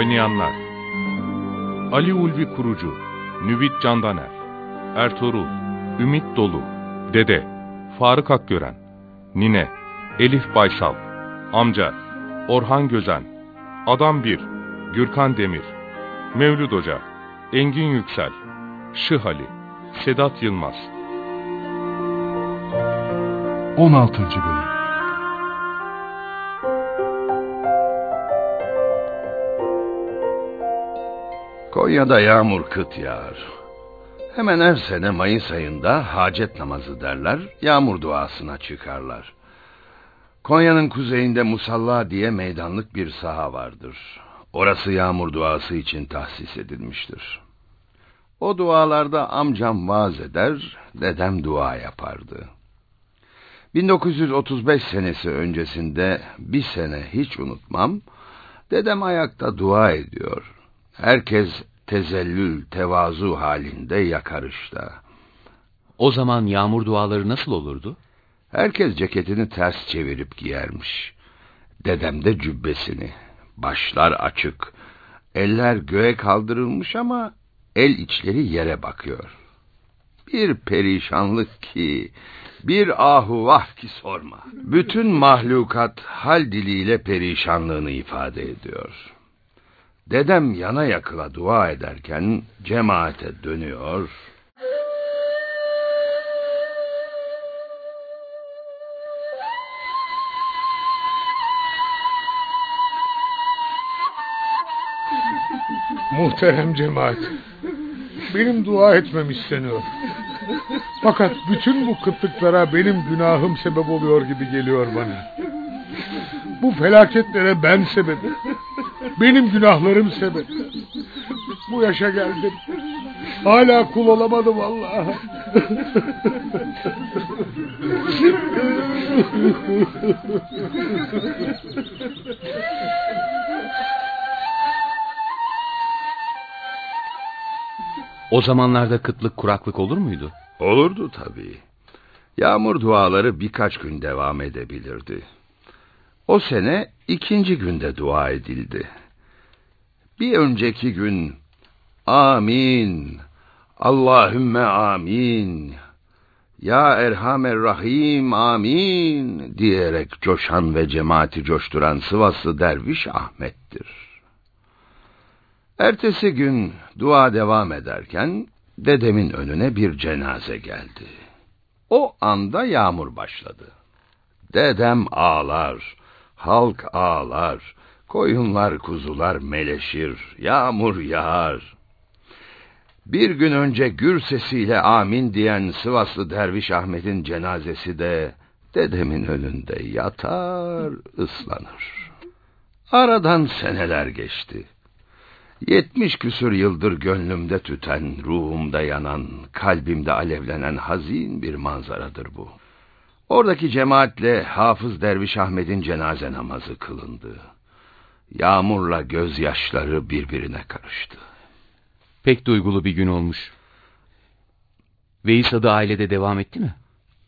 Oynayanlar Ali Ulvi Kurucu Nüvit Candaner Ertuğrul Ümit Dolu Dede Faruk Akgören Nine Elif Baysal Amca Orhan Gözen Adam 1 Gürkan Demir Mevlüt Hoca Engin Yüksel Şıhali Sedat Yılmaz 16. Bölüm Konya'da yağmur kıt yağar. Hemen her sene Mayıs ayında hacet namazı derler, yağmur duasına çıkarlar. Konya'nın kuzeyinde Musalla diye meydanlık bir saha vardır. Orası yağmur duası için tahsis edilmiştir. O dualarda amcam vaaz eder, dedem dua yapardı. 1935 senesi öncesinde bir sene hiç unutmam, dedem ayakta dua ediyor. Herkes tezellül, tevazu halinde yakarışta. O zaman yağmur duaları nasıl olurdu? Herkes ceketini ters çevirip giyermiş. Dedem de cübbesini. Başlar açık. Eller göğe kaldırılmış ama el içleri yere bakıyor. Bir perişanlık ki, bir ahu vah ki sorma. Bütün mahlukat hal diliyle perişanlığını ifade ediyor. Dedem yana yakıla dua ederken cemaate dönüyor. Muhterem cemaat, benim dua etmem isteniyor. Fakat bütün bu kıtlıklara benim günahım sebep oluyor gibi geliyor bana. Bu felaketlere ben sebebim. Benim günahlarım sebep. Bu yaşa geldim. Hala kul olamadım Allah'a. O zamanlarda kıtlık kuraklık olur muydu? Olurdu tabii. Yağmur duaları birkaç gün devam edebilirdi. O sene ikinci günde dua edildi. Bir önceki gün amin, Allahümme amin, ya Erhamer Rahim amin diyerek coşan ve cemaati coşturan Sivaslı derviş Ahmet'tir. Ertesi gün dua devam ederken dedemin önüne bir cenaze geldi. O anda yağmur başladı. Dedem ağlar, halk ağlar, koyunlar kuzular meleşir, yağmur yağar. Bir gün önce gür sesiyle amin diyen Sivaslı Derviş Ahmet'in cenazesi de dedemin önünde yatar, ıslanır. Aradan seneler geçti. Yetmiş küsür yıldır gönlümde tüten, ruhumda yanan, kalbimde alevlenen hazin bir manzaradır bu. Oradaki cemaatle Hafız Derviş Ahmet'in cenaze namazı kılındı. Yağmurla gözyaşları birbirine karıştı. Pek duygulu bir gün olmuş. Veys adı ailede devam etti mi?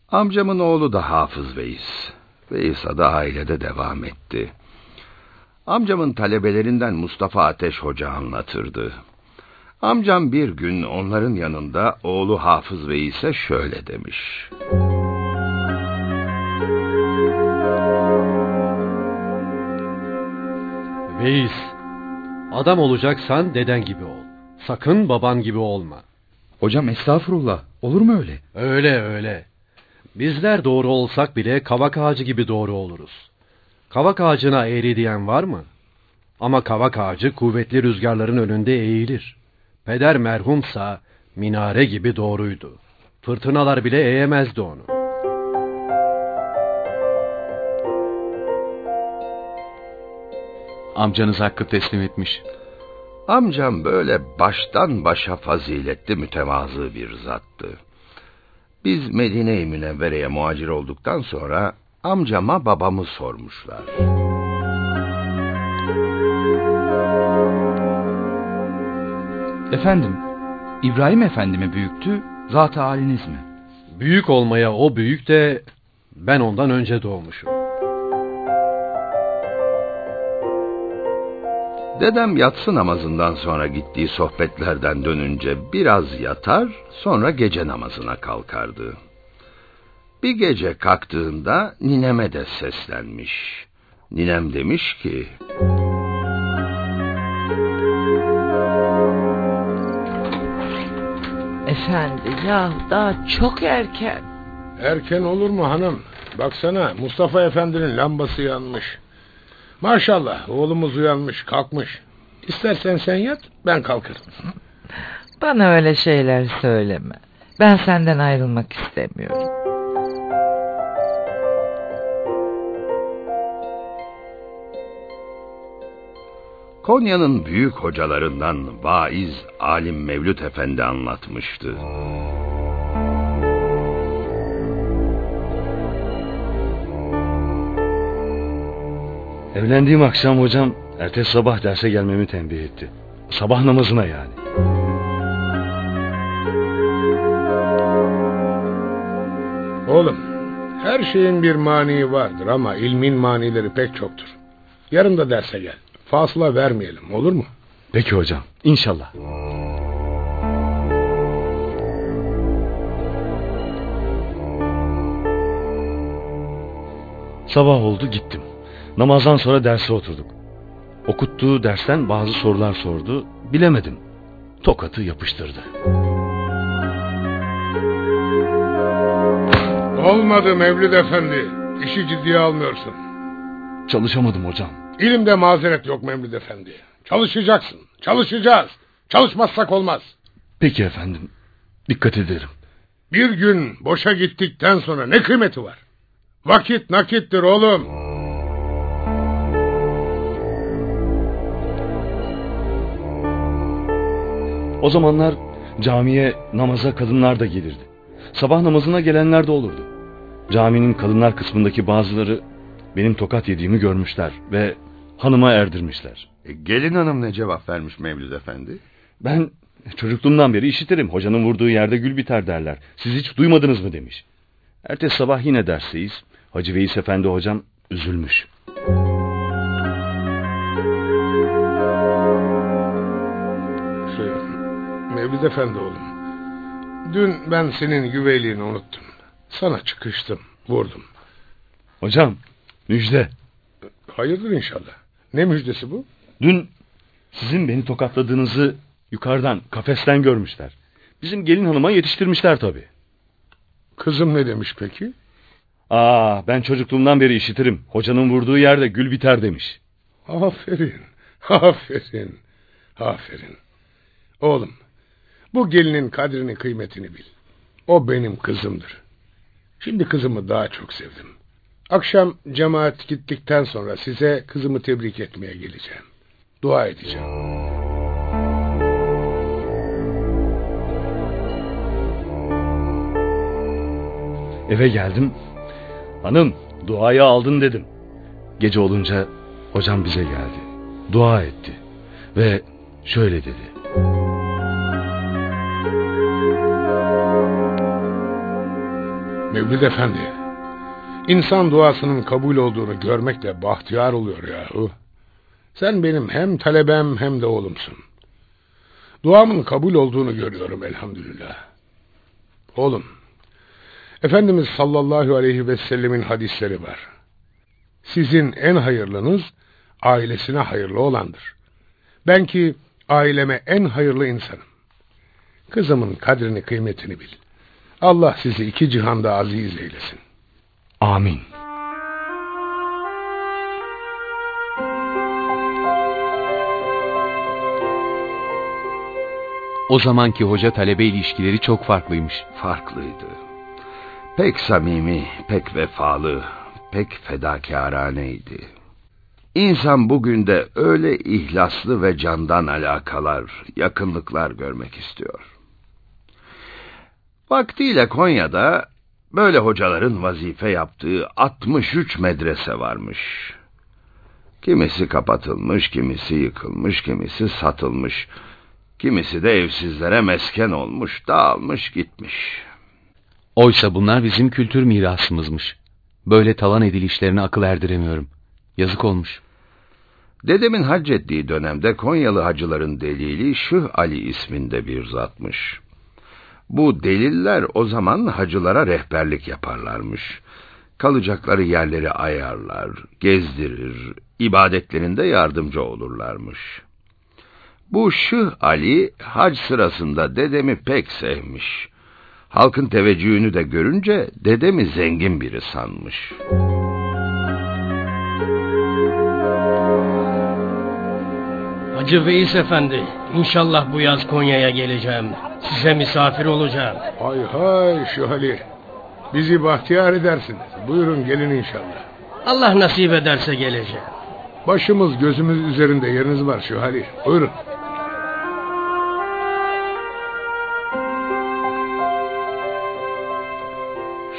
Amcamın oğlu da Hafız Veys. Veys adı ailede devam etti. Amcamın talebelerinden Mustafa Ateş Hoca anlatırdı. Amcam bir gün onların yanında oğlu Hafız Veys'e şöyle demiş. Veys, adam olacaksan deden gibi ol. Sakın baban gibi olma. Hocam estağfurullah. Olur mu öyle? Öyle öyle. Bizler doğru olsak bile kavak ağacı gibi doğru oluruz. Kavak ağacına eğri diyen var mı? Ama kavak ağacı kuvvetli rüzgarların önünde eğilir. Peder merhumsa minare gibi doğruydu. Fırtınalar bile eğemezdi onu. Amcanız hakkı teslim etmiş. Amcam böyle baştan başa faziletli mütevazı bir zattı. Biz Medine-i Münevvere'ye muhacir olduktan sonra amcama babamı sormuşlar. Efendim, İbrahim Efendi mi büyüktü, zat haliniz mi? Büyük olmaya o büyük de ben ondan önce doğmuşum. Dedem yatsı namazından sonra gittiği sohbetlerden dönünce biraz yatar, sonra gece namazına kalkardı. Bir gece kalktığında nineme de seslenmiş. Ninem demiş ki... Efendi ya daha çok erken. Erken olur mu hanım? Baksana Mustafa Efendi'nin lambası yanmış. Maşallah oğlumuz uyanmış kalkmış. İstersen sen yat ben kalkarım. Bana öyle şeyler söyleme. Ben senden ayrılmak istemiyorum. Konya'nın büyük hocalarından vaiz Alim Mevlüt Efendi anlatmıştı. Evlendiğim akşam hocam ertesi sabah derse gelmemi tembih etti. Sabah namazına yani. Oğlum her şeyin bir mani vardır ama ilmin manileri pek çoktur. Yarın da derse gel. Fasla vermeyelim olur mu? Peki hocam inşallah. Sabah oldu gittim. Namazdan sonra derse oturduk. Okuttuğu dersten bazı sorular sordu. Bilemedim. Tokatı yapıştırdı. Olmadı Mevlid Efendi. İşi ciddiye almıyorsun. Çalışamadım hocam. İlimde mazeret yok Mevlid Efendi. Çalışacaksın. Çalışacağız. Çalışmazsak olmaz. Peki efendim. Dikkat ederim. Bir gün boşa gittikten sonra ne kıymeti var? Vakit nakittir oğlum. O zamanlar camiye namaza kadınlar da gelirdi. Sabah namazına gelenler de olurdu. Caminin kadınlar kısmındaki bazıları benim tokat yediğimi görmüşler ve hanıma erdirmişler. E, gelin hanım ne cevap vermiş Mevlüt Efendi? Ben çocukluğumdan beri işitirim. Hocanın vurduğu yerde gül biter derler. Siz hiç duymadınız mı demiş. Ertesi sabah yine dersteyiz. Hacı Veys Efendi hocam üzülmüş. Mevlid Efendi oğlum. Dün ben senin güveyliğini unuttum. Sana çıkıştım, vurdum. Hocam müjde. Hayırdır inşallah. Ne müjdesi bu? Dün sizin beni tokatladığınızı yukarıdan kafesten görmüşler. Bizim gelin hanıma yetiştirmişler tabii. Kızım ne demiş peki? Aa ben çocukluğumdan beri işitirim. Hocanın vurduğu yerde gül biter demiş. Aferin, aferin, aferin. Oğlum, bu gelinin kadrini kıymetini bil. O benim kızımdır. Şimdi kızımı daha çok sevdim. Akşam cemaat gittikten sonra size kızımı tebrik etmeye geleceğim. Dua edeceğim. Eve geldim. Hanım duayı aldın dedim. Gece olunca hocam bize geldi. Dua etti. Ve şöyle dedi. Mevlid Efendi, insan duasının kabul olduğunu görmekle bahtiyar oluyor yahu. Sen benim hem talebem hem de oğlumsun. Duamın kabul olduğunu görüyorum elhamdülillah. Oğlum, Efendimiz sallallahu aleyhi ve sellemin hadisleri var. Sizin en hayırlınız ailesine hayırlı olandır. Ben ki aileme en hayırlı insanım. Kızımın kadrini kıymetini bil. Allah sizi iki cihanda aziz eylesin. Amin. O zamanki hoca talebe ilişkileri çok farklıymış. Farklıydı. Pek samimi, pek vefalı, pek fedakarhaneydi. İnsan bugün de öyle ihlaslı ve candan alakalar, yakınlıklar görmek istiyor. Vaktiyle Konya'da böyle hocaların vazife yaptığı 63 medrese varmış. Kimisi kapatılmış, kimisi yıkılmış, kimisi satılmış. Kimisi de evsizlere mesken olmuş, dağılmış gitmiş. Oysa bunlar bizim kültür mirasımızmış. Böyle talan edilişlerine akıl erdiremiyorum. Yazık olmuş. Dedemin hac ettiği dönemde Konyalı hacıların delili Şıh Ali isminde bir zatmış. Bu deliller o zaman hacılara rehberlik yaparlarmış. Kalacakları yerleri ayarlar, gezdirir, ibadetlerinde yardımcı olurlarmış. Bu Şıh Ali hac sırasında dedemi pek sevmiş. Halkın teveccühünü de görünce dedemi zengin biri sanmış. Hacı Veys Efendi, inşallah bu yaz Konya'ya geleceğim. Size misafir olacağım. Hay hay şu Ali. Bizi bahtiyar edersiniz. Buyurun gelin inşallah. Allah nasip ederse geleceğim. Başımız gözümüz üzerinde yeriniz var şu Ali. Buyurun.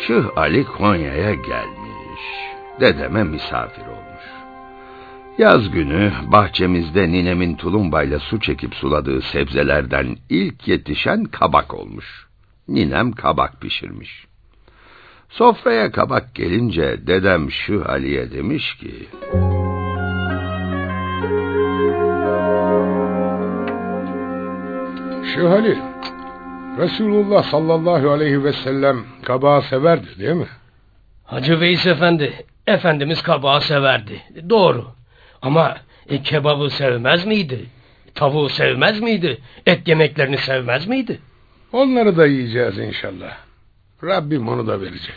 Şıh Ali Konya'ya gelmiş. Dedeme misafir olmuş. Yaz günü bahçemizde ninemin tulumbayla su çekip suladığı sebzelerden ilk yetişen kabak olmuş. Ninem kabak pişirmiş. Sofraya kabak gelince dedem Şıh Ali'ye demiş ki... Şu Ali. Resulullah sallallahu aleyhi ve sellem kabağı severdi değil mi? Hacı Veys Efendi, Efendimiz kabağı severdi. Doğru. Ama e, kebabı sevmez miydi? Tavuğu sevmez miydi? Et yemeklerini sevmez miydi? Onları da yiyeceğiz inşallah. Rabbim onu da verecek.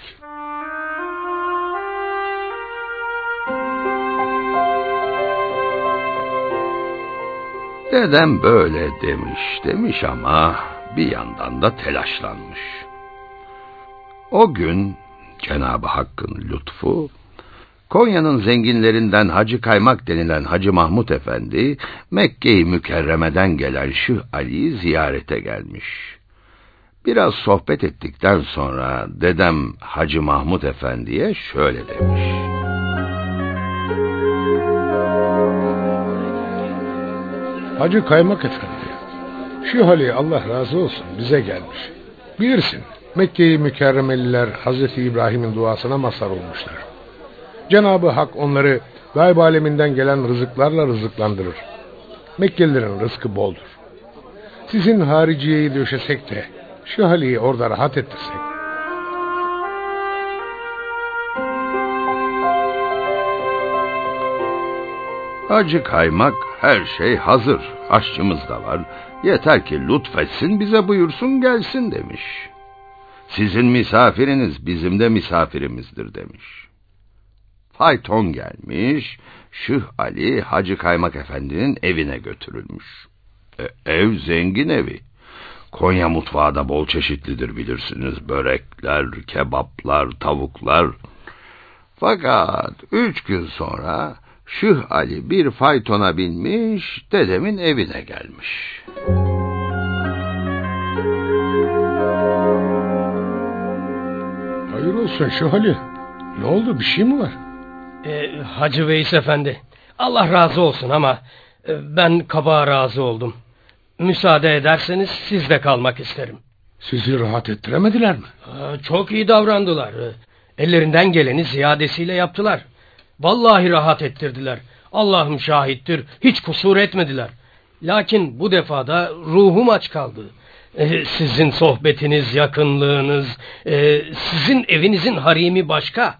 Dedem böyle demiş demiş ama bir yandan da telaşlanmış. O gün Cenab-ı Hakk'ın lütfu Konya'nın zenginlerinden Hacı Kaymak denilen Hacı Mahmut Efendi Mekke-i Mükerreme'den gelen Şıh Ali'yi ziyarete gelmiş. Biraz sohbet ettikten sonra dedem Hacı Mahmut Efendi'ye şöyle demiş. Hacı Kaymak Efendi. Şu hali Allah razı olsun bize gelmiş. Bilirsin Mekke-i Mükerremeliler Hazreti İbrahim'in duasına mazhar olmuşlar. Cenab-ı Hak onları gayb aleminden gelen rızıklarla rızıklandırır. Mekkelilerin rızkı boldur. Sizin hariciyeyi döşesek de şu haliyi orada rahat ettirsek. Acı kaymak her şey hazır. Aşçımız da var. Yeter ki lütfetsin bize buyursun gelsin demiş. Sizin misafiriniz bizim de misafirimizdir demiş. Fayton gelmiş, Şıh Ali Hacı Kaymak Efendi'nin evine götürülmüş. E, ev zengin evi. Konya mutfağı da bol çeşitlidir bilirsiniz. Börekler, kebaplar, tavuklar. Fakat üç gün sonra Şıh Ali bir faytona binmiş, dedemin evine gelmiş. Hayır olsun şu hali. Ne oldu bir şey mi var? E, Hacı Veys Efendi, Allah razı olsun ama e, ben kabağa razı oldum. Müsaade ederseniz sizde kalmak isterim. Sizi rahat ettiremediler mi? Aa, çok iyi davrandılar. E, Ellerinden geleni ziyadesiyle yaptılar. Vallahi rahat ettirdiler. Allah'ım şahittir, hiç kusur etmediler. Lakin bu defada ruhum aç kaldı. Ee, sizin sohbetiniz, yakınlığınız, e, sizin evinizin harimi başka.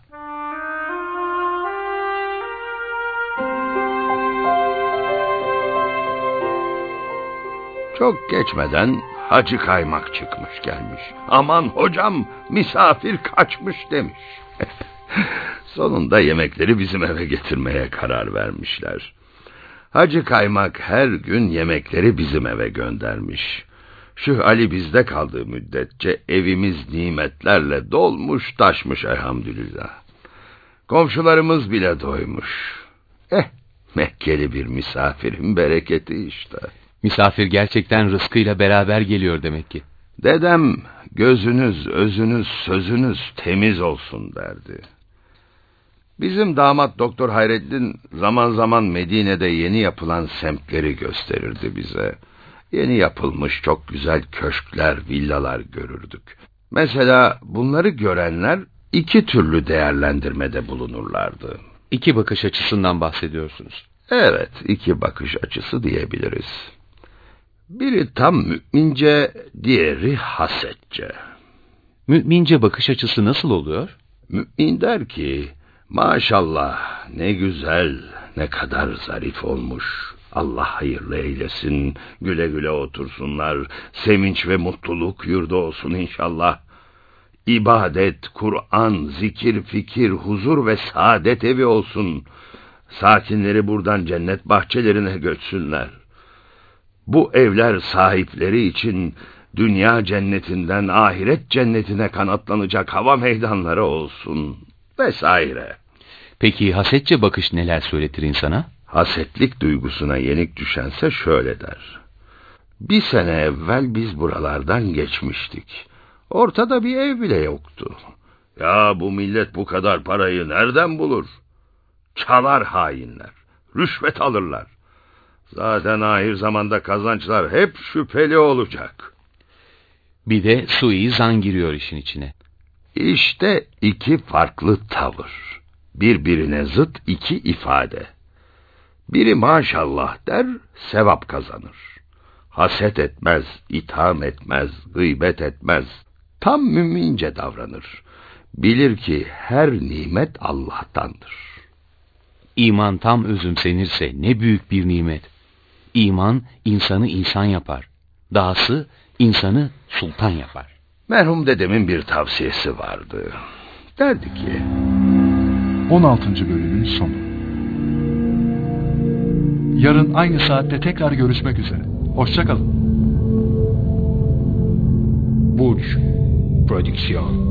Çok geçmeden Hacı Kaymak çıkmış gelmiş. Aman hocam misafir kaçmış demiş. Sonunda yemekleri bizim eve getirmeye karar vermişler. Hacı Kaymak her gün yemekleri bizim eve göndermiş. Şıh Ali bizde kaldığı müddetçe evimiz nimetlerle dolmuş taşmış elhamdülillah. Komşularımız bile doymuş. Eh Mekkeli bir misafirin bereketi işte. Misafir gerçekten rızkıyla beraber geliyor demek ki. Dedem gözünüz, özünüz, sözünüz temiz olsun derdi. Bizim damat Doktor Hayrettin zaman zaman Medine'de yeni yapılan semtleri gösterirdi bize. Yeni yapılmış çok güzel köşkler, villalar görürdük. Mesela bunları görenler iki türlü değerlendirmede bulunurlardı. İki bakış açısından bahsediyorsunuz. Evet, iki bakış açısı diyebiliriz. Biri tam mümince, diğeri hasetçe. Mümince bakış açısı nasıl oluyor? Mümin der ki, maşallah ne güzel, ne kadar zarif olmuş. Allah hayırlı eylesin, güle güle otursunlar, sevinç ve mutluluk yurdu olsun inşallah. İbadet, Kur'an, zikir, fikir, huzur ve saadet evi olsun. Sakinleri buradan cennet bahçelerine göçsünler. Bu evler sahipleri için dünya cennetinden ahiret cennetine kanatlanacak hava meydanları olsun vesaire. Peki hasetçe bakış neler söyletir insana? Hasetlik duygusuna yenik düşense şöyle der. Bir sene evvel biz buralardan geçmiştik. Ortada bir ev bile yoktu. Ya bu millet bu kadar parayı nereden bulur? Çalar hainler, rüşvet alırlar. Zaten ahir zamanda kazançlar hep şüpheli olacak. Bir de sui zan giriyor işin içine. İşte iki farklı tavır. Birbirine zıt iki ifade. Biri maşallah der, sevap kazanır. Haset etmez, itham etmez, gıybet etmez. Tam mümince davranır. Bilir ki her nimet Allah'tandır. İman tam özümsenirse ne büyük bir nimet. İman insanı insan yapar. Dahası insanı sultan yapar. Merhum dedemin bir tavsiyesi vardı. Derdi ki... 16. bölümün sonu. Yarın aynı saatte tekrar görüşmek üzere. Hoşçakalın. Burç Prodüksiyon